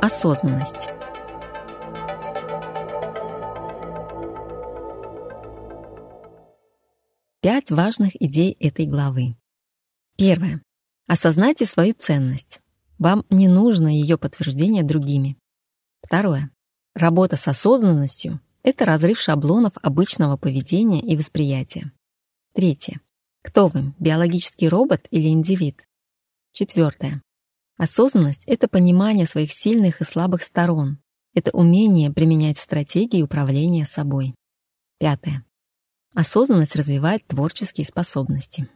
Осознанность. Пять важных идей этой главы. Первое. Осознайте свою ценность. Вам не нужно ее подтверждение другими. Второе. Работа с осознанностью — это разрыв шаблонов обычного поведения и восприятия. Третье. Кто вы, биологический робот или индивид? Четвертое. Осознанность — это понимание своих сильных и слабых сторон. Это умение применять стратегии управления собой. Пятое. Осознанность развивает творческие способности.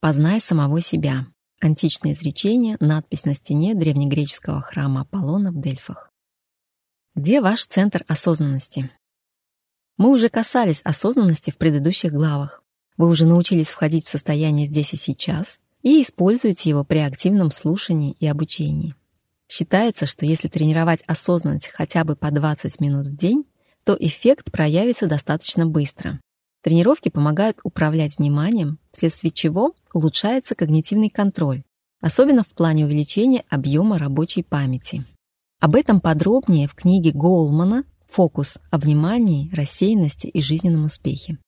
Познай самого себя. Античное изречение, надпись на стене древнегреческого храма Аполлона в Дельфах. Где ваш центр осознанности? Мы уже касались осознанности в предыдущих главах. Вы уже научились входить в состояние здесь и сейчас и используете его при активном слушании и обучении. Считается, что если тренировать осознанность хотя бы по 20 минут в день, то эффект проявится достаточно быстро. Тренировки помогают управлять вниманием, вследствие чего улучшается когнитивный контроль, особенно в плане увеличения объема рабочей памяти. Об этом подробнее в книге Гоулмана «Фокус о внимании, рассеянности и жизненном успехе».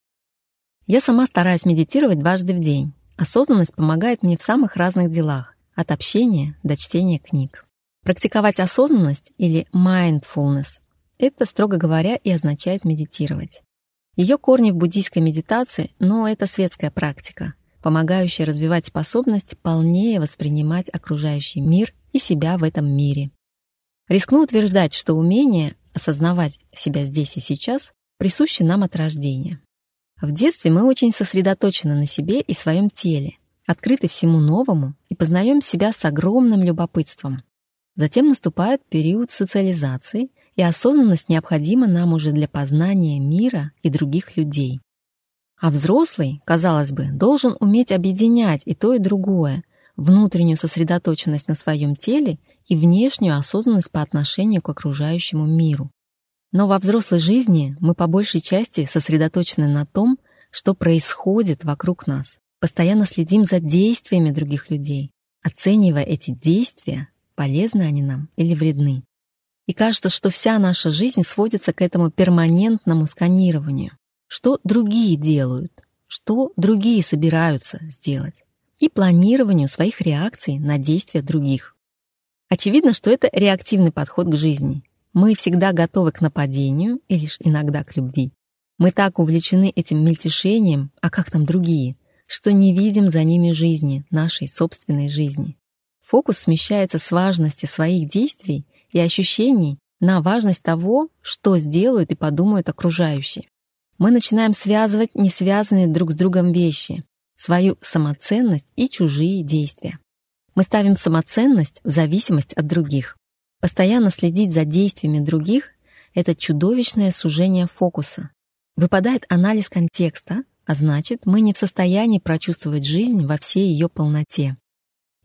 Я сама стараюсь медитировать дважды в день, Осознанность помогает мне в самых разных делах, от общения до чтения книг. Практиковать осознанность или mindfulness – это, строго говоря, и означает медитировать. Ее корни в буддийской медитации, но это светская практика, помогающая развивать способность полнее воспринимать окружающий мир и себя в этом мире. Рискну утверждать, что умение осознавать себя здесь и сейчас присуще нам от рождения. В детстве мы очень сосредоточены на себе и своем теле, открыты всему новому и познаем себя с огромным любопытством. Затем наступает период социализации, и осознанность необходима нам уже для познания мира и других людей. А взрослый, казалось бы, должен уметь объединять и то, и другое, внутреннюю сосредоточенность на своем теле и внешнюю осознанность по отношению к окружающему миру. Но во взрослой жизни мы по большей части сосредоточены на том, что происходит вокруг нас. Постоянно следим за действиями других людей, оценивая эти действия, полезны они нам или вредны. И кажется, что вся наша жизнь сводится к этому перманентному сканированию. Что другие делают, что другие собираются сделать, и планированию своих реакций на действия других. Очевидно, что это реактивный подход к жизни, мы всегда готовы к нападению и лишь иногда к любви. Мы так увлечены этим мельтешением, а как там другие, что не видим за ними жизни, нашей собственной жизни. Фокус смещается с важности своих действий и ощущений на важность того, что сделают и подумают окружающие. Мы начинаем связывать несвязанные друг с другом вещи, свою самоценность и чужие действия. Мы ставим самоценность в зависимость от других. Постоянно следить за действиями других — это чудовищное сужение фокуса. Выпадает анализ контекста, а значит, мы не в состоянии прочувствовать жизнь во всей ее полноте.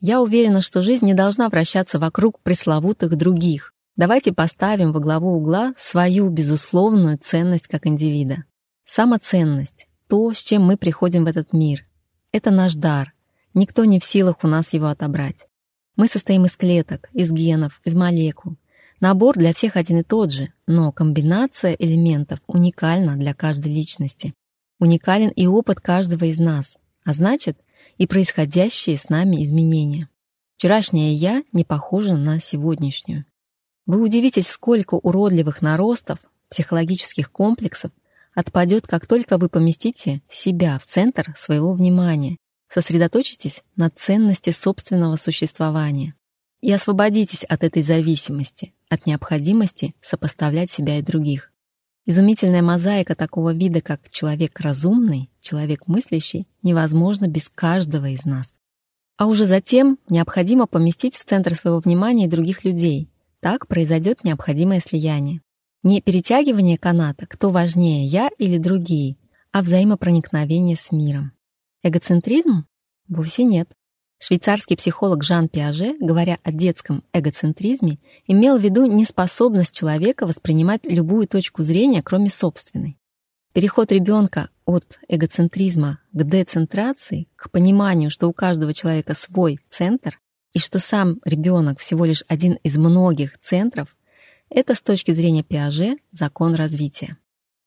Я уверена, что жизнь не должна вращаться вокруг пресловутых других. Давайте поставим во главу угла свою безусловную ценность как индивида. Самоценность — то, с чем мы приходим в этот мир. Это наш дар. Никто не в силах у нас его отобрать. Мы состоим из клеток, из генов, из молекул. Набор для всех один и тот же, но комбинация элементов уникальна для каждой личности. Уникален и опыт каждого из нас, а значит, и происходящие с нами изменения. Вчерашняя «я» не похожа на сегодняшнюю. Вы удивитесь, сколько уродливых наростов, психологических комплексов отпадет, как только вы поместите себя в центр своего внимания Сосредоточьтесь на ценности собственного существования и освободитесь от этой зависимости, от необходимости сопоставлять себя и других. Изумительная мозаика такого вида, как человек разумный, человек мыслящий, невозможна без каждого из нас. А уже затем необходимо поместить в центр своего внимания и других людей. Так произойдет необходимое слияние. Не перетягивание каната, кто важнее, я или другие, а взаимопроникновение с миром. Эгоцентризм? Вовсе нет. Швейцарский психолог Жан Пиаже, говоря о детском эгоцентризме, имел в виду неспособность человека воспринимать любую точку зрения, кроме собственной. Переход ребенка от эгоцентризма к децентрации, к пониманию, что у каждого человека свой центр, и что сам ребенок всего лишь один из многих центров, это с точки зрения Пиаже закон развития.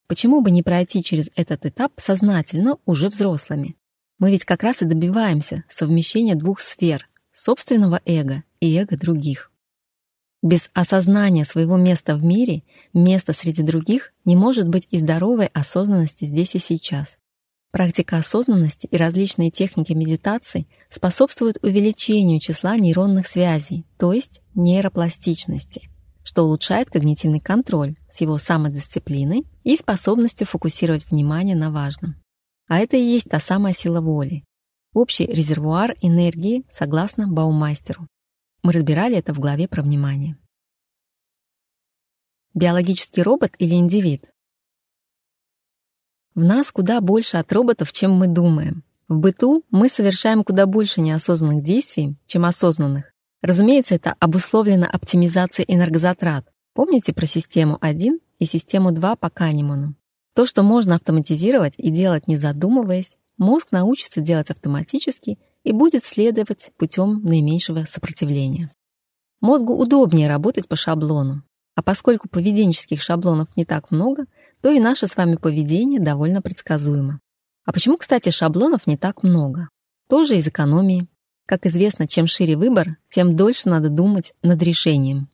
Почему бы не пройти через этот этап сознательно уже взрослыми? Мы ведь как раз и добиваемся совмещения двух сфер — собственного эго и эго других. Без осознания своего места в мире, места среди других, не может быть и здоровой осознанности здесь и сейчас. Практика осознанности и различные техники медитации способствуют увеличению числа нейронных связей, то есть нейропластичности, что улучшает когнитивный контроль с его самодисциплиной и способностью фокусировать внимание на важном. А это и есть та самая сила воли. Общий резервуар энергии, согласно Баумайстеру. Мы разбирали это в главе про внимание. Биологический робот или индивид? В нас куда больше от роботов, чем мы думаем. В быту мы совершаем куда больше неосознанных действий, чем осознанных. Разумеется, это обусловлено оптимизацией энергозатрат. Помните про систему 1 и систему 2 по Канеману? То, что можно автоматизировать и делать не задумываясь, мозг научится делать автоматически и будет следовать путем наименьшего сопротивления. Мозгу удобнее работать по шаблону. А поскольку поведенческих шаблонов не так много, то и наше с вами поведение довольно предсказуемо. А почему, кстати, шаблонов не так много? Тоже из экономии. Как известно, чем шире выбор, тем дольше надо думать над решением.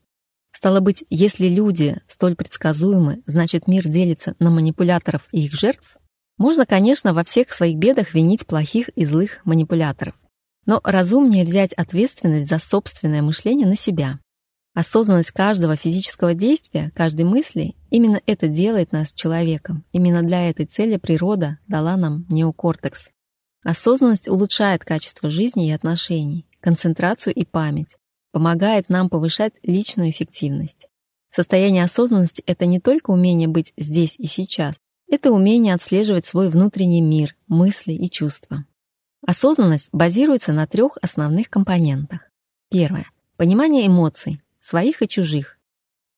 Стало быть, если люди столь предсказуемы, значит мир делится на манипуляторов и их жертв? Можно, конечно, во всех своих бедах винить плохих и злых манипуляторов. Но разумнее взять ответственность за собственное мышление на себя. Осознанность каждого физического действия, каждой мысли, именно это делает нас человеком. Именно для этой цели природа дала нам неокортекс. Осознанность улучшает качество жизни и отношений, концентрацию и память, помогает нам повышать личную эффективность. Состояние осознанности — это не только умение быть здесь и сейчас, это умение отслеживать свой внутренний мир, мысли и чувства. Осознанность базируется на трех основных компонентах. Первое — понимание эмоций, своих и чужих.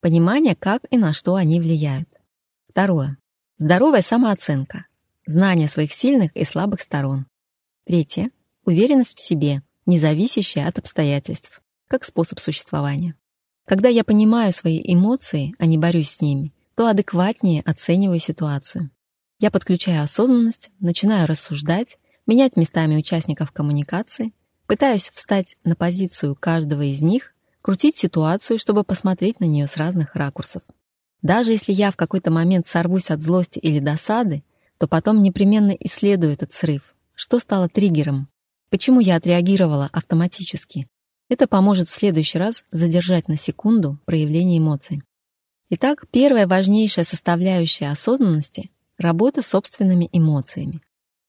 Понимание, как и на что они влияют. Второе — здоровая самооценка, знание своих сильных и слабых сторон. Третье — уверенность в себе, не зависящая от обстоятельств как способ существования. Когда я понимаю свои эмоции, а не борюсь с ними, то адекватнее оцениваю ситуацию. Я подключаю осознанность, начинаю рассуждать, менять местами участников коммуникации, пытаюсь встать на позицию каждого из них, крутить ситуацию, чтобы посмотреть на нее с разных ракурсов. Даже если я в какой-то момент сорвусь от злости или досады, то потом непременно исследую этот срыв. Что стало триггером? Почему я отреагировала автоматически? Это поможет в следующий раз задержать на секунду проявление эмоций. Итак, первая важнейшая составляющая осознанности — работа с собственными эмоциями.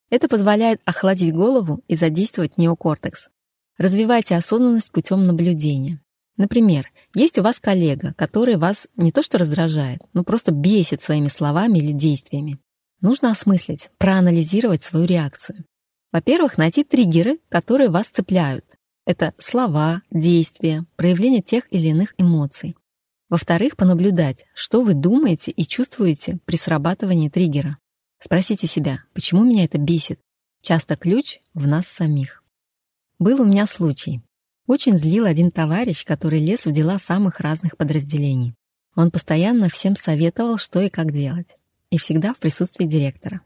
Это позволяет охладить голову и задействовать неокортекс. Развивайте осознанность путем наблюдения. Например, есть у вас коллега, который вас не то что раздражает, но просто бесит своими словами или действиями. Нужно осмыслить, проанализировать свою реакцию. Во-первых, найти триггеры, которые вас цепляют. Это слова, действия, проявление тех или иных эмоций. Во-вторых, понаблюдать, что вы думаете и чувствуете при срабатывании триггера. Спросите себя, почему меня это бесит? Часто ключ в нас самих. Был у меня случай. Очень злил один товарищ, который лез в дела самых разных подразделений. Он постоянно всем советовал, что и как делать. И всегда в присутствии директора.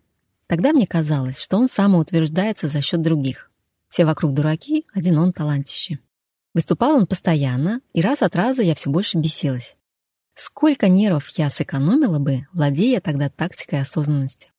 Тогда мне казалось, что он самоутверждается за счет других. Все вокруг дураки, один он талантище. Выступал он постоянно, и раз от раза я все больше бесилась. Сколько нервов я сэкономила бы, владея тогда тактикой осознанности.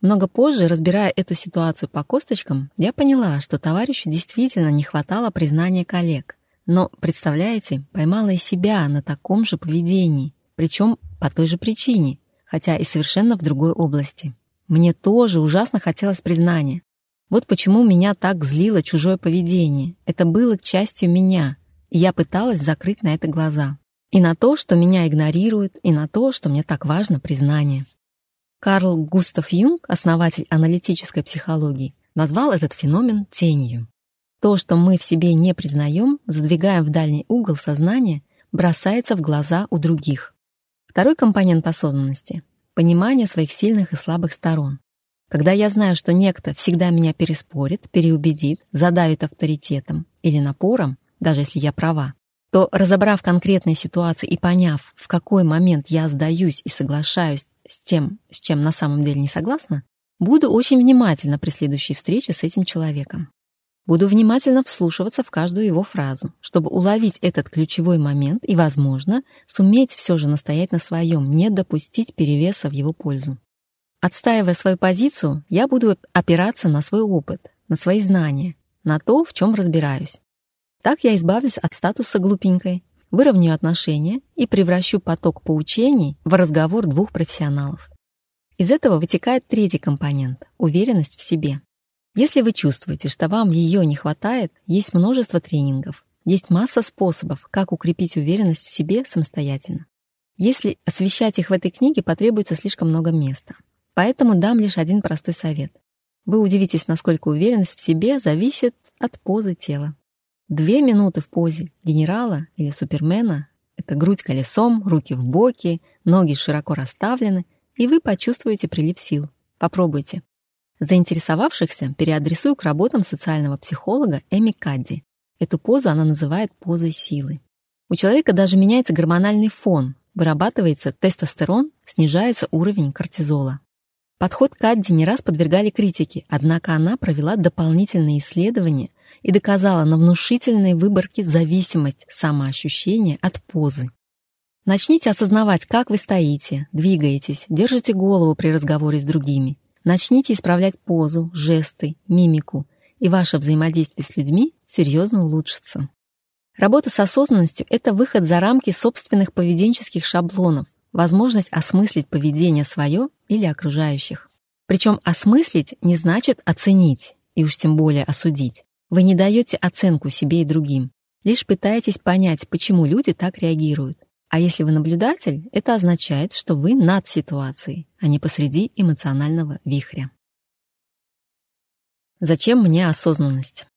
Много позже, разбирая эту ситуацию по косточкам, я поняла, что товарищу действительно не хватало признания коллег. Но, представляете, поймала и себя на таком же поведении, причем по той же причине, хотя и совершенно в другой области. Мне тоже ужасно хотелось признания, вот почему меня так злило чужое поведение. Это было частью меня, и я пыталась закрыть на это глаза. И на то, что меня игнорируют, и на то, что мне так важно признание. Карл Густав Юнг, основатель аналитической психологии, назвал этот феномен тенью. То, что мы в себе не признаем, задвигаем в дальний угол сознания, бросается в глаза у других. Второй компонент осознанности — понимание своих сильных и слабых сторон. Когда я знаю, что некто всегда меня переспорит, переубедит, задавит авторитетом или напором, даже если я права, то, разобрав конкретные ситуации и поняв, в какой момент я сдаюсь и соглашаюсь с тем, с чем на самом деле не согласна, буду очень внимательна при следующей встрече с этим человеком. Буду внимательно вслушиваться в каждую его фразу, чтобы уловить этот ключевой момент и, возможно, суметь все же настоять на своем, не допустить перевеса в его пользу. Отстаивая свою позицию, я буду опираться на свой опыт, на свои знания, на то, в чем разбираюсь. Так я избавлюсь от статуса глупенькой, выровняю отношения и превращу поток поучений в разговор двух профессионалов. Из этого вытекает третий компонент — уверенность в себе. Если вы чувствуете, что вам ее не хватает, есть множество тренингов, есть масса способов, как укрепить уверенность в себе самостоятельно. Если освещать их в этой книге, потребуется слишком много места. Поэтому дам лишь один простой совет. Вы удивитесь, насколько уверенность в себе зависит от позы тела. Две минуты в позе генерала или супермена — это грудь колесом, руки в боки, ноги широко расставлены, и вы почувствуете прилив сил. Попробуйте. Заинтересовавшихся переадресую к работам социального психолога Эми Кадди. Эту позу она называет позой силы. У человека даже меняется гормональный фон, вырабатывается тестостерон, снижается уровень кортизола. Подход Кадди не раз подвергали критике, однако она провела дополнительные исследования и доказала на внушительной выборке зависимость самоощущения от позы. Начните осознавать, как вы стоите, двигаетесь, держите голову при разговоре с другими. Начните исправлять позу, жесты, мимику, и ваше взаимодействие с людьми серьезно улучшится. Работа с осознанностью — это выход за рамки собственных поведенческих шаблонов, возможность осмыслить поведение свое или окружающих. Причем осмыслить не значит оценить, и уж тем более осудить. Вы не даете оценку себе и другим, лишь пытаетесь понять, почему люди так реагируют. А если вы наблюдатель, это означает, что вы над ситуацией, а не посреди эмоционального вихря. Зачем мне осознанность?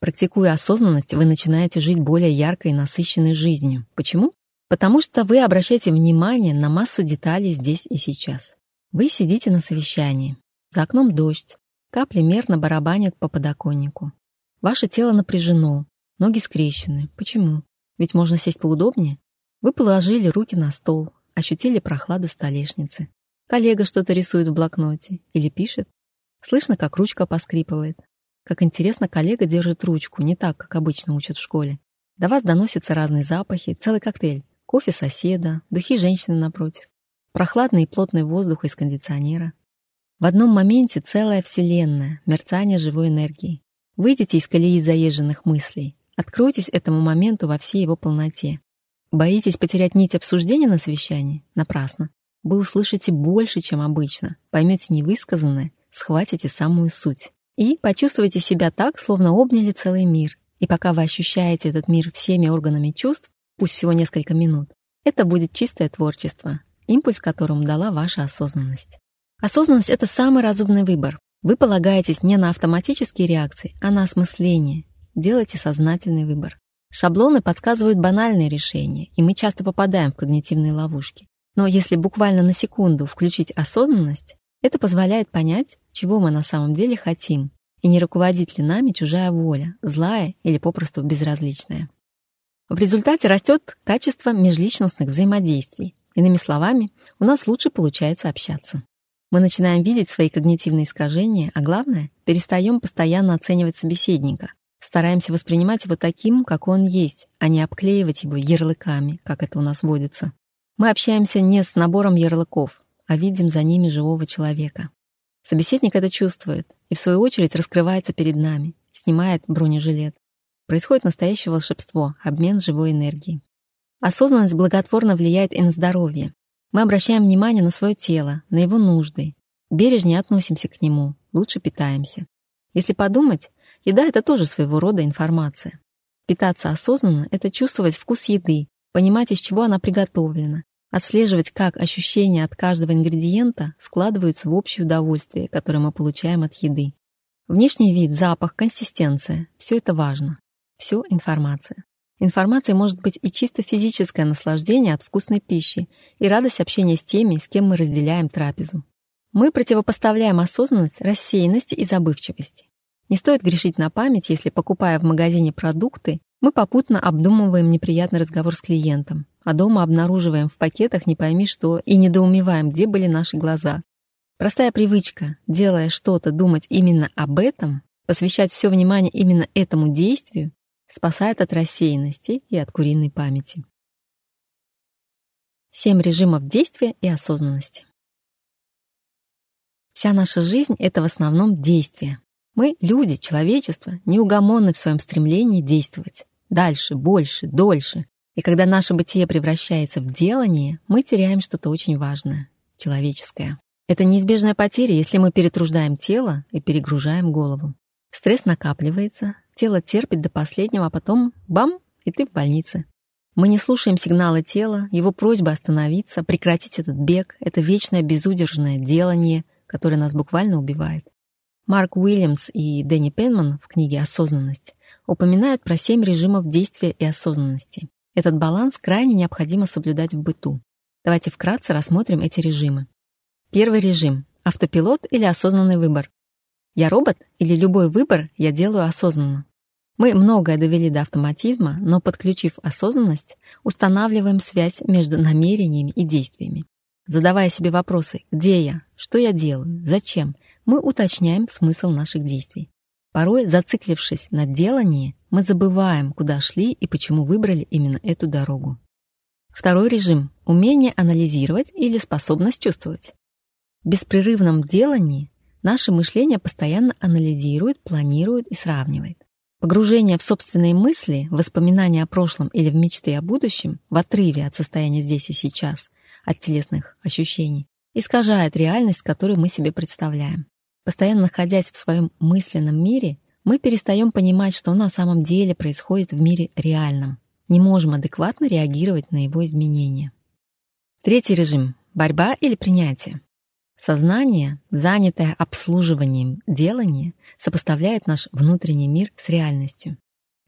Практикуя осознанность, вы начинаете жить более яркой и насыщенной жизнью. Почему? Потому что вы обращаете внимание на массу деталей здесь и сейчас. Вы сидите на совещании. За окном дождь. Капли мерно барабанят по подоконнику. Ваше тело напряжено, ноги скрещены. Почему? Ведь можно сесть поудобнее. Вы положили руки на стол, ощутили прохладу столешницы. Коллега что-то рисует в блокноте или пишет. Слышно, как ручка поскрипывает. Как интересно, коллега держит ручку, не так, как обычно учат в школе. До вас доносятся разные запахи, целый коктейль кофе соседа, духи женщины напротив, прохладный и плотный воздух из кондиционера. В одном моменте целая вселенная, мерцание живой энергии. Выйдите из колеи заезженных мыслей, откройтесь этому моменту во всей его полноте. Боитесь потерять нить обсуждения на совещании? Напрасно. Вы услышите больше, чем обычно, поймете невысказанное, схватите самую суть. И почувствуете себя так, словно обняли целый мир. И пока вы ощущаете этот мир всеми органами чувств, пусть всего несколько минут, это будет чистое творчество, импульс которому дала ваша осознанность. Осознанность — это самый разумный выбор. Вы полагаетесь не на автоматические реакции, а на осмысление. Делайте сознательный выбор. Шаблоны подсказывают банальные решения, и мы часто попадаем в когнитивные ловушки. Но если буквально на секунду включить осознанность, это позволяет понять, чего мы на самом деле хотим, и не руководит ли нами чужая воля, злая или попросту безразличная. В результате растет качество межличностных взаимодействий. Иными словами, у нас лучше получается общаться. Мы начинаем видеть свои когнитивные искажения, а главное, перестаем постоянно оценивать собеседника, стараемся воспринимать его таким, как он есть, а не обклеивать его ярлыками, как это у нас водится. Мы общаемся не с набором ярлыков, а видим за ними живого человека. Собеседник это чувствует и, в свою очередь, раскрывается перед нами, снимает бронежилет. Происходит настоящее волшебство, обмен живой энергией. Осознанность благотворно влияет и на здоровье. Мы обращаем внимание на свое тело, на его нужды. Бережнее относимся к нему, лучше питаемся. Если подумать, еда — это тоже своего рода информация. Питаться осознанно — это чувствовать вкус еды, понимать, из чего она приготовлена, отслеживать, как ощущения от каждого ингредиента складываются в общее удовольствие, которое мы получаем от еды. Внешний вид, запах, консистенция — все это важно. Все информация. Информацией может быть и чисто физическое наслаждение от вкусной пищи и радость общения с теми, с кем мы разделяем трапезу. Мы противопоставляем осознанность рассеянности и забывчивости. Не стоит грешить на память, если, покупая в магазине продукты, мы попутно обдумываем неприятный разговор с клиентом, а дома обнаруживаем в пакетах не пойми что и недоумеваем, где были наши глаза. Простая привычка, делая что-то, думать именно об этом, посвящать все внимание именно этому действию, спасает от рассеянности и от куриной памяти. Семь режимов действия и осознанности. Вся наша жизнь — это в основном действие. Мы, люди, человечество, неугомонны в своем стремлении действовать. Дальше, больше, дольше. И когда наше бытие превращается в делание, мы теряем что-то очень важное, человеческое. Это неизбежная потеря, если мы перетруждаем тело и перегружаем голову. Стресс накапливается, тело терпит до последнего, а потом — бам, и ты в больнице. Мы не слушаем сигналы тела, его просьбы остановиться, прекратить этот бег, это вечное безудержное делание, которое нас буквально убивает. Марк Уильямс и Дэнни Пенман в книге «Осознанность» упоминают про семь режимов действия и осознанности. Этот баланс крайне необходимо соблюдать в быту. Давайте вкратце рассмотрим эти режимы. Первый режим — автопилот или осознанный выбор. Я робот или любой выбор я делаю осознанно. Мы многое довели до автоматизма, но подключив осознанность, устанавливаем связь между намерениями и действиями. Задавая себе вопросы «Где я?», «Что я делаю?», «Зачем?», мы уточняем смысл наших действий. Порой, зациклившись на делании, мы забываем, куда шли и почему выбрали именно эту дорогу. Второй режим — умение анализировать или способность чувствовать. В беспрерывном делании наше мышление постоянно анализирует, планирует и сравнивает. Погружение в собственные мысли, воспоминания о прошлом или в мечты о будущем, в отрыве от состояния здесь и сейчас, от телесных ощущений, искажает реальность, которую мы себе представляем. Постоянно находясь в своем мысленном мире, мы перестаем понимать, что на самом деле происходит в мире реальном. Не можем адекватно реагировать на его изменения. Третий режим — борьба или принятие. Сознание, занятое обслуживанием делания, сопоставляет наш внутренний мир с реальностью.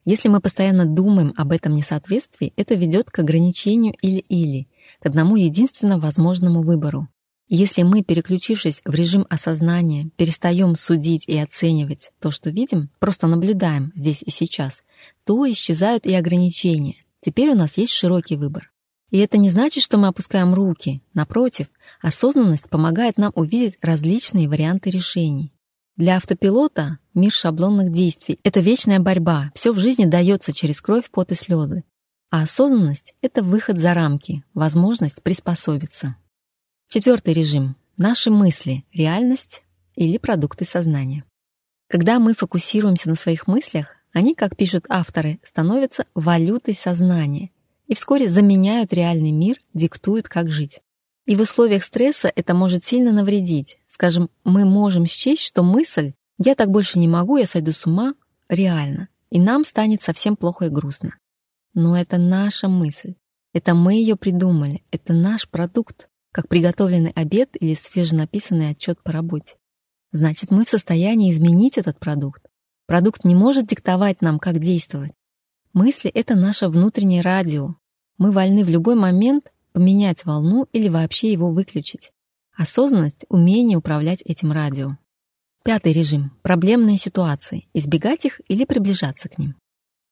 Если мы постоянно думаем об этом несоответствии, это ведет к ограничению или-или, к одному единственно возможному выбору. Если мы, переключившись в режим осознания, перестаем судить и оценивать то, что видим, просто наблюдаем здесь и сейчас, то исчезают и ограничения. Теперь у нас есть широкий выбор. И это не значит, что мы опускаем руки. Напротив, осознанность помогает нам увидеть различные варианты решений. Для автопилота мир шаблонных действий — это вечная борьба, все в жизни дается через кровь, пот и слезы. А осознанность — это выход за рамки, возможность приспособиться. Четвертый режим — наши мысли, реальность или продукты сознания. Когда мы фокусируемся на своих мыслях, они, как пишут авторы, становятся валютой сознания — и вскоре заменяют реальный мир, диктуют, как жить. И в условиях стресса это может сильно навредить. Скажем, мы можем счесть, что мысль «я так больше не могу, я сойду с ума» реально, и нам станет совсем плохо и грустно. Но это наша мысль. Это мы ее придумали, это наш продукт, как приготовленный обед или свеженаписанный отчет по работе. Значит, мы в состоянии изменить этот продукт. Продукт не может диктовать нам, как действовать. Мысли — это наше внутреннее радио, мы вольны в любой момент поменять волну или вообще его выключить. Осознанность — умение управлять этим радио. Пятый режим — проблемные ситуации, избегать их или приближаться к ним.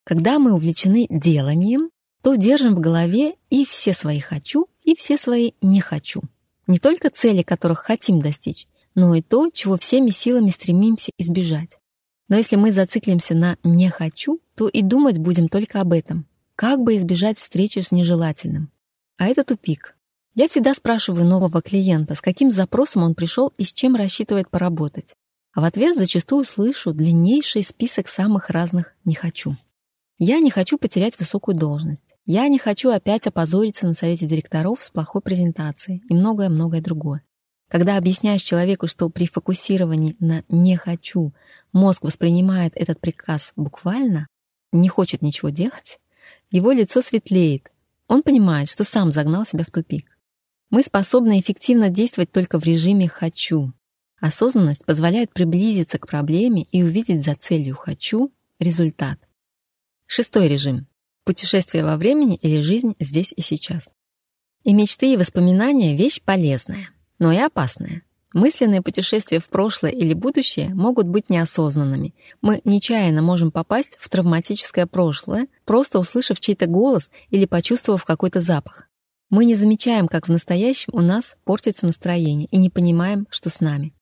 Когда мы увлечены деланием, то держим в голове и все свои «хочу», и все свои «не хочу». Не только цели, которых хотим достичь, но и то, чего всеми силами стремимся избежать. Но если мы зациклимся на «не хочу», то и думать будем только об этом, как бы избежать встречи с нежелательным? А это тупик. Я всегда спрашиваю нового клиента, с каким запросом он пришел и с чем рассчитывает поработать. А в ответ зачастую слышу длиннейший список самых разных «не хочу». Я не хочу потерять высокую должность. Я не хочу опять опозориться на совете директоров с плохой презентацией и многое-многое другое. Когда объясняешь человеку, что при фокусировании на «не хочу» мозг воспринимает этот приказ буквально, не хочет ничего делать, его лицо светлеет. Он понимает, что сам загнал себя в тупик. Мы способны эффективно действовать только в режиме «хочу». Осознанность позволяет приблизиться к проблеме и увидеть за целью «хочу» результат. Шестой режим. Путешествие во времени или жизнь здесь и сейчас. И мечты, и воспоминания — вещь полезная, но и опасная. Мысленные путешествия в прошлое или будущее могут быть неосознанными. Мы нечаянно можем попасть в травматическое прошлое, просто услышав чей-то голос или почувствовав какой-то запах. Мы не замечаем, как в настоящем у нас портится настроение и не понимаем, что с нами.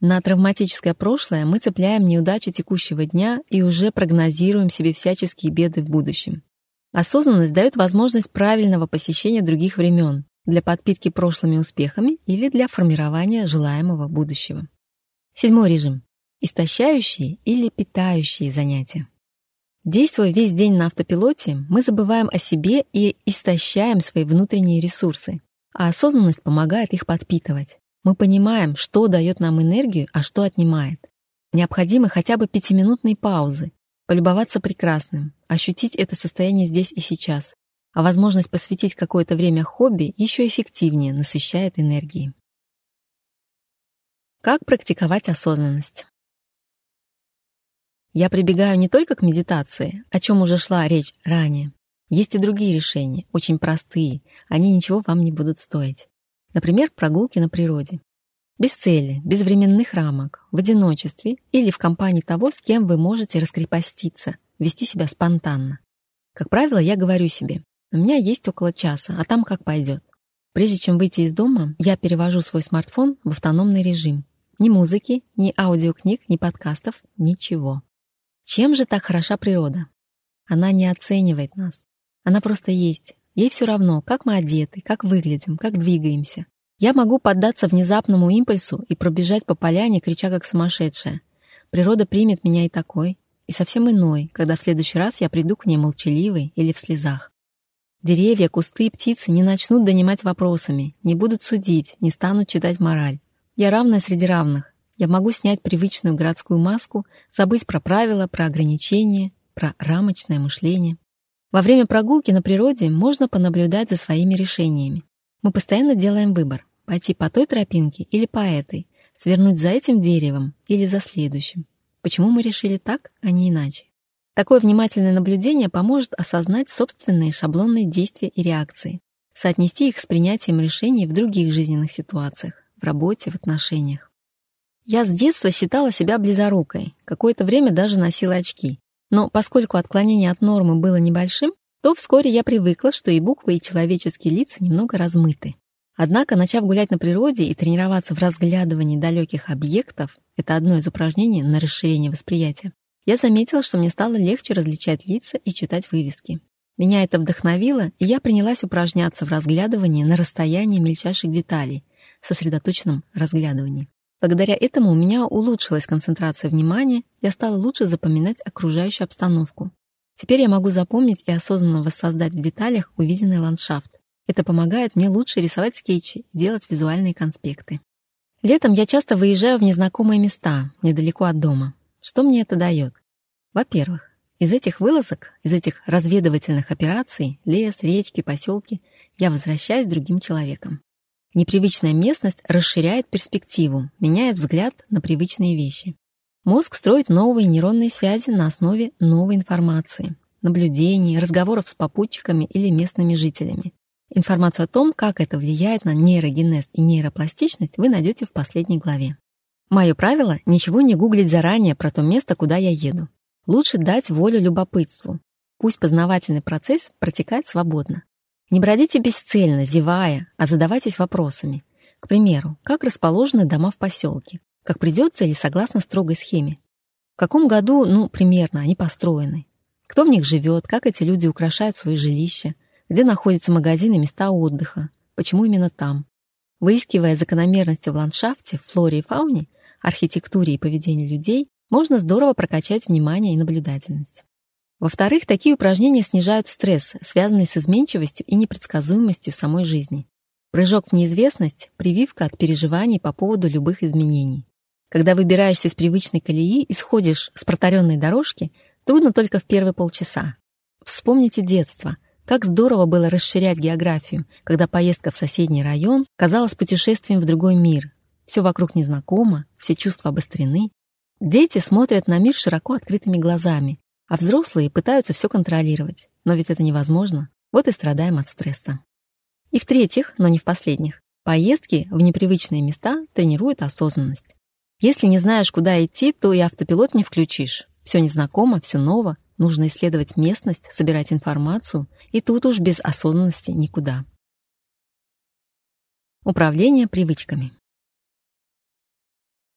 На травматическое прошлое мы цепляем неудачи текущего дня и уже прогнозируем себе всяческие беды в будущем. Осознанность дает возможность правильного посещения других времен для подпитки прошлыми успехами или для формирования желаемого будущего. Седьмой режим. Истощающие или питающие занятия. Действуя весь день на автопилоте, мы забываем о себе и истощаем свои внутренние ресурсы, а осознанность помогает их подпитывать. Мы понимаем, что дает нам энергию, а что отнимает. Необходимы хотя бы пятиминутные паузы, полюбоваться прекрасным, ощутить это состояние здесь и сейчас. А возможность посвятить какое-то время хобби еще эффективнее насыщает энергией. Как практиковать осознанность? Я прибегаю не только к медитации, о чем уже шла речь ранее. Есть и другие решения, очень простые, они ничего вам не будут стоить. Например, прогулки на природе. Без цели, без временных рамок, в одиночестве или в компании того, с кем вы можете раскрепоститься, вести себя спонтанно. Как правило, я говорю себе, у меня есть около часа, а там как пойдет. Прежде чем выйти из дома, я перевожу свой смартфон в автономный режим. Ни музыки, ни аудиокниг, ни подкастов, ничего. Чем же так хороша природа? Она не оценивает нас. Она просто есть, Ей все равно, как мы одеты, как выглядим, как двигаемся. Я могу поддаться внезапному импульсу и пробежать по поляне, крича как сумасшедшая. Природа примет меня и такой, и совсем иной, когда в следующий раз я приду к ней молчаливой или в слезах. Деревья, кусты и птицы не начнут донимать вопросами, не будут судить, не станут читать мораль. Я равная среди равных. Я могу снять привычную городскую маску, забыть про правила, про ограничения, про рамочное мышление. Во время прогулки на природе можно понаблюдать за своими решениями. Мы постоянно делаем выбор – пойти по той тропинке или по этой, свернуть за этим деревом или за следующим. Почему мы решили так, а не иначе? Такое внимательное наблюдение поможет осознать собственные шаблонные действия и реакции, соотнести их с принятием решений в других жизненных ситуациях, в работе, в отношениях. Я с детства считала себя близорукой, какое-то время даже носила очки. Но поскольку отклонение от нормы было небольшим, то вскоре я привыкла, что и буквы, и человеческие лица немного размыты. Однако, начав гулять на природе и тренироваться в разглядывании далеких объектов, это одно из упражнений на расширение восприятия, я заметила, что мне стало легче различать лица и читать вывески. Меня это вдохновило, и я принялась упражняться в разглядывании на расстоянии мельчайших деталей, сосредоточенном разглядывании. Благодаря этому у меня улучшилась концентрация внимания, я стала лучше запоминать окружающую обстановку. Теперь я могу запомнить и осознанно воссоздать в деталях увиденный ландшафт. Это помогает мне лучше рисовать скетчи и делать визуальные конспекты. Летом я часто выезжаю в незнакомые места, недалеко от дома. Что мне это дает? Во-первых, из этих вылазок, из этих разведывательных операций, лес, речки, поселки, я возвращаюсь другим человеком. Непривычная местность расширяет перспективу, меняет взгляд на привычные вещи. Мозг строит новые нейронные связи на основе новой информации, наблюдений, разговоров с попутчиками или местными жителями. Информацию о том, как это влияет на нейрогенез и нейропластичность, вы найдете в последней главе. Мое правило – ничего не гуглить заранее про то место, куда я еду. Лучше дать волю любопытству. Пусть познавательный процесс протекает свободно. Не бродите бесцельно, зевая, а задавайтесь вопросами. К примеру, как расположены дома в поселке? Как придется или согласно строгой схеме? В каком году, ну, примерно, они построены? Кто в них живет? Как эти люди украшают свои жилища? Где находятся магазины и места отдыха? Почему именно там? Выискивая закономерности в ландшафте, флоре и фауне, архитектуре и поведении людей, можно здорово прокачать внимание и наблюдательность. Во-вторых, такие упражнения снижают стресс, связанный с изменчивостью и непредсказуемостью самой жизни. Прыжок в неизвестность – прививка от переживаний по поводу любых изменений. Когда выбираешься из привычной колеи и сходишь с протаренной дорожки, трудно только в первые полчаса. Вспомните детство. Как здорово было расширять географию, когда поездка в соседний район казалась путешествием в другой мир. Все вокруг незнакомо, все чувства обострены. Дети смотрят на мир широко открытыми глазами, а взрослые пытаются все контролировать. Но ведь это невозможно. Вот и страдаем от стресса. И в-третьих, но не в последних, поездки в непривычные места тренируют осознанность. Если не знаешь, куда идти, то и автопилот не включишь. Все незнакомо, все ново, нужно исследовать местность, собирать информацию, и тут уж без осознанности никуда. Управление привычками.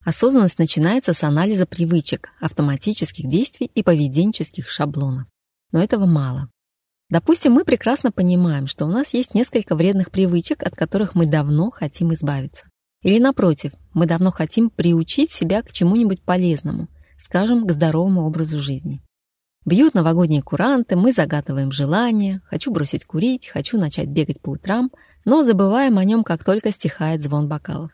Осознанность начинается с анализа привычек, автоматических действий и поведенческих шаблонов. Но этого мало. Допустим, мы прекрасно понимаем, что у нас есть несколько вредных привычек, от которых мы давно хотим избавиться. Или напротив, мы давно хотим приучить себя к чему-нибудь полезному, скажем, к здоровому образу жизни. Бьют новогодние куранты, мы загадываем желания, хочу бросить курить, хочу начать бегать по утрам, но забываем о нем, как только стихает звон бокалов.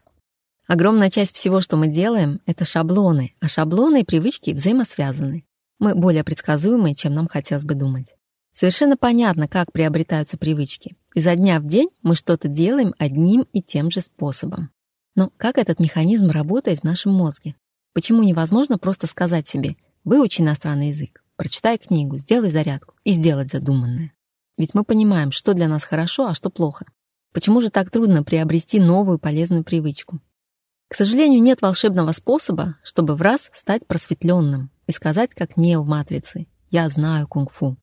Огромная часть всего, что мы делаем, это шаблоны, а шаблоны и привычки взаимосвязаны. Мы более предсказуемые, чем нам хотелось бы думать. Совершенно понятно, как приобретаются привычки. Изо дня в день мы что-то делаем одним и тем же способом. Но как этот механизм работает в нашем мозге? Почему невозможно просто сказать себе «выучи иностранный язык», «прочитай книгу», «сделай зарядку» и сделать задуманное? Ведь мы понимаем, что для нас хорошо, а что плохо. Почему же так трудно приобрести новую полезную привычку? К сожалению, нет волшебного способа, чтобы в раз стать просветленным и сказать, как не в «Матрице» «Я знаю кунг-фу».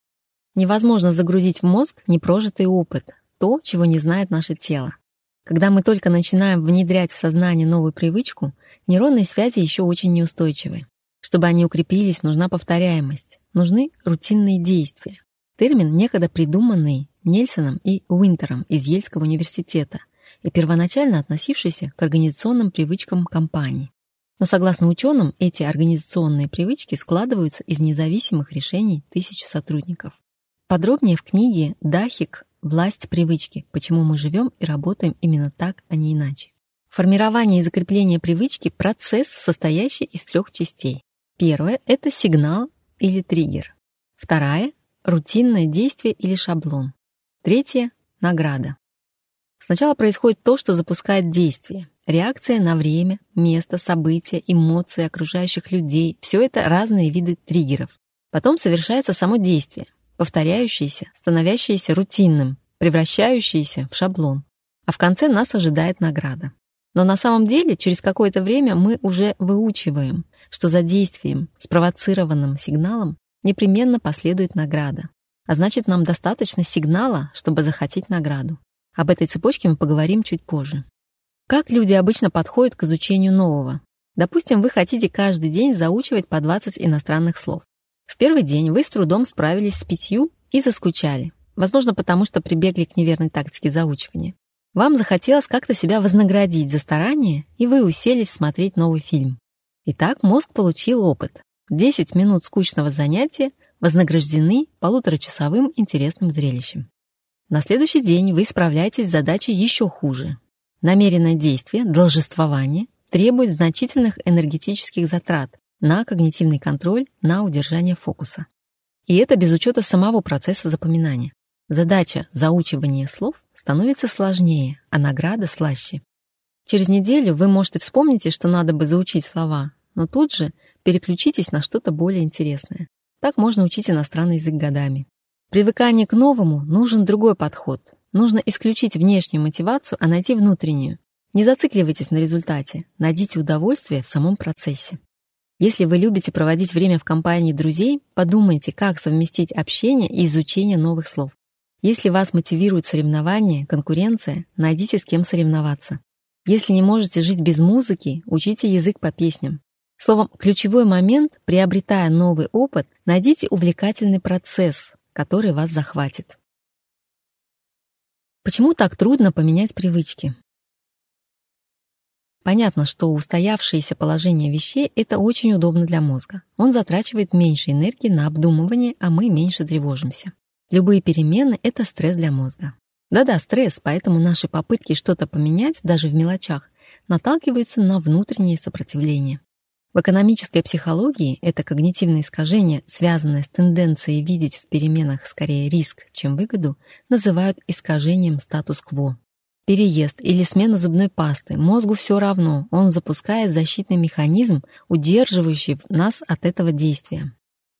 Невозможно загрузить в мозг непрожитый опыт, то, чего не знает наше тело. Когда мы только начинаем внедрять в сознание новую привычку, нейронные связи еще очень неустойчивы. Чтобы они укрепились, нужна повторяемость, нужны рутинные действия. Термин, некогда придуманный Нельсоном и Уинтером из Ельского университета – и первоначально относившийся к организационным привычкам компании. Но согласно ученым, эти организационные привычки складываются из независимых решений тысяч сотрудников. Подробнее в книге «Дахик. Власть привычки. Почему мы живем и работаем именно так, а не иначе». Формирование и закрепление привычки – процесс, состоящий из трех частей. Первое – это сигнал или триггер. Вторая – рутинное действие или шаблон. Третье – награда. Сначала происходит то, что запускает действие. Реакция на время, место, события, эмоции окружающих людей – все это разные виды триггеров. Потом совершается само действие, повторяющееся, становящееся рутинным, превращающееся в шаблон. А в конце нас ожидает награда. Но на самом деле через какое-то время мы уже выучиваем, что за действием, спровоцированным сигналом, непременно последует награда. А значит, нам достаточно сигнала, чтобы захотеть награду. Об этой цепочке мы поговорим чуть позже. Как люди обычно подходят к изучению нового? Допустим, вы хотите каждый день заучивать по 20 иностранных слов. В первый день вы с трудом справились с пятью и заскучали. Возможно, потому что прибегли к неверной тактике заучивания. Вам захотелось как-то себя вознаградить за старание, и вы уселись смотреть новый фильм. Итак, мозг получил опыт. 10 минут скучного занятия вознаграждены полуторачасовым интересным зрелищем. На следующий день вы справляетесь с задачей еще хуже. Намеренное действие, должествование, требует значительных энергетических затрат на когнитивный контроль, на удержание фокуса. И это без учета самого процесса запоминания. Задача заучивания слов становится сложнее, а награда слаще. Через неделю вы, может, и вспомните, что надо бы заучить слова, но тут же переключитесь на что-то более интересное. Так можно учить иностранный язык годами. Привыкание к новому нужен другой подход. Нужно исключить внешнюю мотивацию, а найти внутреннюю. Не зацикливайтесь на результате, найдите удовольствие в самом процессе. Если вы любите проводить время в компании друзей, подумайте, как совместить общение и изучение новых слов. Если вас мотивирует соревнование, конкуренция, найдите с кем соревноваться. Если не можете жить без музыки, учите язык по песням. Словом, ключевой момент, приобретая новый опыт, найдите увлекательный процесс, который вас захватит. Почему так трудно поменять привычки? Понятно, что устоявшееся положение вещей – это очень удобно для мозга. Он затрачивает меньше энергии на обдумывание, а мы меньше тревожимся. Любые перемены – это стресс для мозга. Да-да, стресс, поэтому наши попытки что-то поменять, даже в мелочах, наталкиваются на внутреннее сопротивление. В экономической психологии это когнитивное искажение, связанное с тенденцией видеть в переменах скорее риск, чем выгоду, называют искажением статус-кво. переезд или смена зубной пасты, мозгу все равно, он запускает защитный механизм, удерживающий нас от этого действия.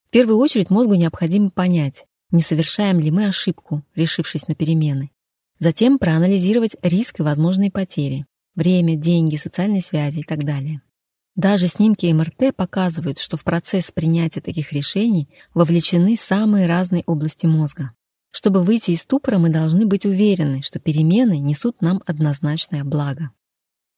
В первую очередь мозгу необходимо понять, не совершаем ли мы ошибку, решившись на перемены. Затем проанализировать риск и возможные потери, время, деньги, социальные связи и так далее. Даже снимки МРТ показывают, что в процесс принятия таких решений вовлечены самые разные области мозга. Чтобы выйти из ступора, мы должны быть уверены, что перемены несут нам однозначное благо.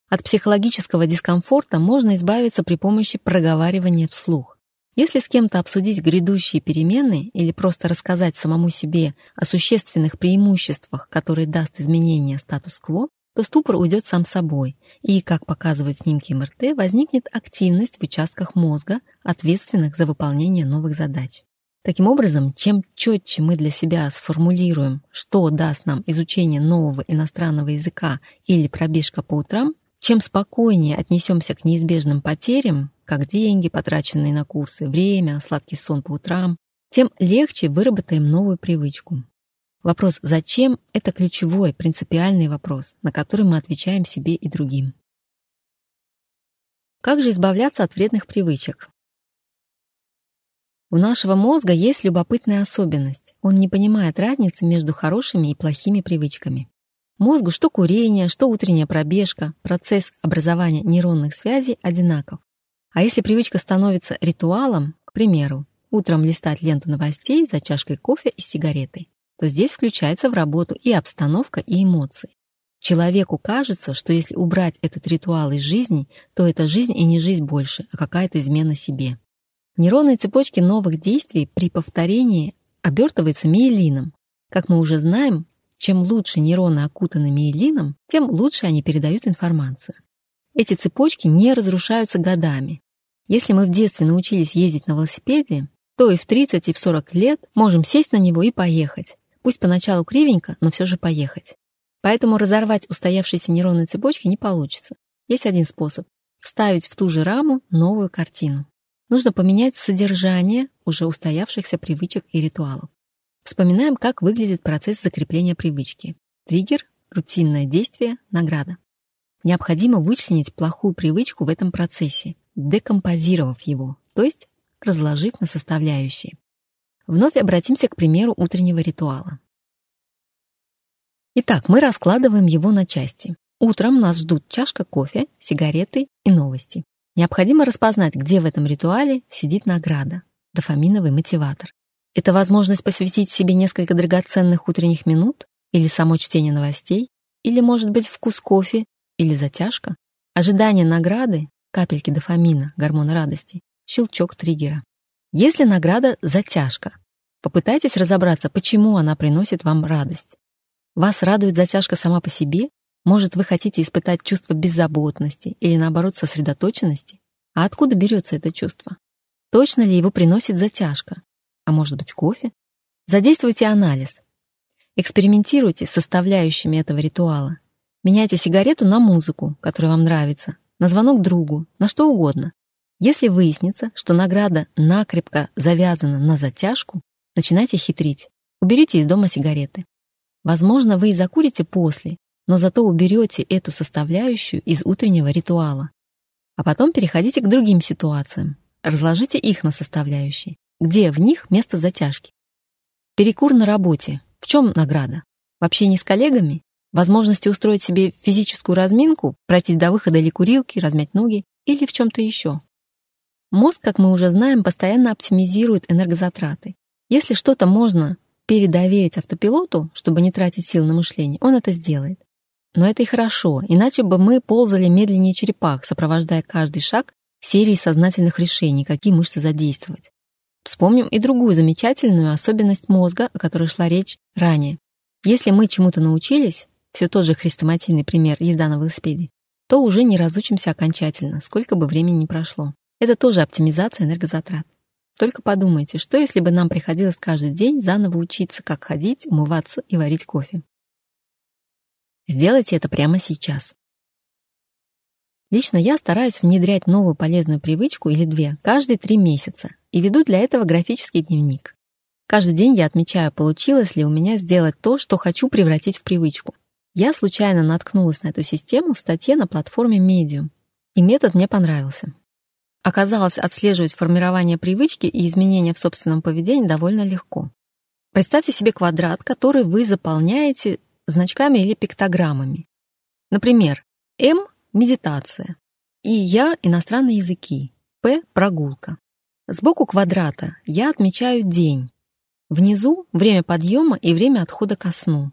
От психологического дискомфорта можно избавиться при помощи проговаривания вслух. Если с кем-то обсудить грядущие перемены или просто рассказать самому себе о существенных преимуществах, которые даст изменение статус-кво, то ступор уйдет сам собой, и, как показывают снимки МРТ, возникнет активность в участках мозга, ответственных за выполнение новых задач. Таким образом, чем четче мы для себя сформулируем, что даст нам изучение нового иностранного языка или пробежка по утрам, чем спокойнее отнесемся к неизбежным потерям, как деньги, потраченные на курсы, время, сладкий сон по утрам, тем легче выработаем новую привычку. Вопрос «зачем» — это ключевой, принципиальный вопрос, на который мы отвечаем себе и другим. Как же избавляться от вредных привычек? У нашего мозга есть любопытная особенность. Он не понимает разницы между хорошими и плохими привычками. Мозгу что курение, что утренняя пробежка, процесс образования нейронных связей одинаков. А если привычка становится ритуалом, к примеру, утром листать ленту новостей за чашкой кофе и сигаретой, то здесь включается в работу и обстановка, и эмоции. Человеку кажется, что если убрать этот ритуал из жизни, то это жизнь и не жизнь больше, а какая-то измена себе. Нейронные цепочки новых действий при повторении обертываются миелином. Как мы уже знаем, чем лучше нейроны окутаны миелином, тем лучше они передают информацию. Эти цепочки не разрушаются годами. Если мы в детстве научились ездить на велосипеде, то и в 30 и в 40 лет можем сесть на него и поехать. Пусть поначалу кривенько, но все же поехать. Поэтому разорвать устоявшиеся нейронные цепочки не получится. Есть один способ — вставить в ту же раму новую картину. Нужно поменять содержание уже устоявшихся привычек и ритуалов. Вспоминаем, как выглядит процесс закрепления привычки. Триггер, рутинное действие, награда. Необходимо вычленить плохую привычку в этом процессе, декомпозировав его, то есть разложив на составляющие. Вновь обратимся к примеру утреннего ритуала. Итак, мы раскладываем его на части. Утром нас ждут чашка кофе, сигареты и новости. Необходимо распознать, где в этом ритуале сидит награда, дофаминовый мотиватор. Это возможность посвятить себе несколько драгоценных утренних минут или само чтение новостей, или, может быть, вкус кофе или затяжка, ожидание награды, капельки дофамина, гормона радости, щелчок триггера. Если награда — затяжка, попытайтесь разобраться, почему она приносит вам радость. Вас радует затяжка сама по себе? Может, вы хотите испытать чувство беззаботности или, наоборот, сосредоточенности? А откуда берется это чувство? Точно ли его приносит затяжка? А может быть, кофе? Задействуйте анализ. Экспериментируйте с составляющими этого ритуала. Меняйте сигарету на музыку, которая вам нравится, на звонок другу, на что угодно. Если выяснится, что награда накрепко завязана на затяжку, начинайте хитрить. Уберите из дома сигареты. Возможно, вы и закурите после, но зато уберете эту составляющую из утреннего ритуала. А потом переходите к другим ситуациям. Разложите их на составляющие. Где в них место затяжки? Перекур на работе. В чем награда? В общении с коллегами? Возможности устроить себе физическую разминку, пройтись до выхода или курилки, размять ноги? Или в чем-то еще? Мозг, как мы уже знаем, постоянно оптимизирует энергозатраты. Если что-то можно передоверить автопилоту, чтобы не тратить сил на мышление, он это сделает. Но это и хорошо, иначе бы мы ползали медленнее черепах, сопровождая каждый шаг серией сознательных решений, какие мышцы задействовать. Вспомним и другую замечательную особенность мозга, о которой шла речь ранее. Если мы чему-то научились, все тот же хрестоматийный пример езда на велосипеде, то уже не разучимся окончательно, сколько бы времени ни прошло. Это тоже оптимизация энергозатрат. Только подумайте, что если бы нам приходилось каждый день заново учиться, как ходить, умываться и варить кофе. Сделайте это прямо сейчас. Лично я стараюсь внедрять новую полезную привычку или две каждые три месяца и веду для этого графический дневник. Каждый день я отмечаю, получилось ли у меня сделать то, что хочу превратить в привычку. Я случайно наткнулась на эту систему в статье на платформе Medium, и метод мне понравился. Оказалось, отслеживать формирование привычки и изменения в собственном поведении довольно легко. Представьте себе квадрат, который вы заполняете значками или пиктограммами. Например, М – медитация, и Я – иностранные языки, П – прогулка. Сбоку квадрата я отмечаю день. Внизу – время подъема и время отхода ко сну.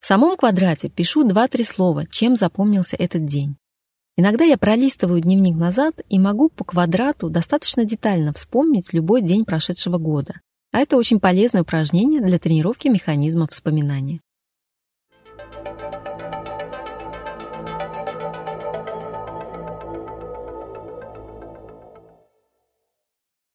В самом квадрате пишу два-три слова, чем запомнился этот день. Иногда я пролистываю дневник назад и могу по квадрату достаточно детально вспомнить любой день прошедшего года. А это очень полезное упражнение для тренировки механизма вспоминания.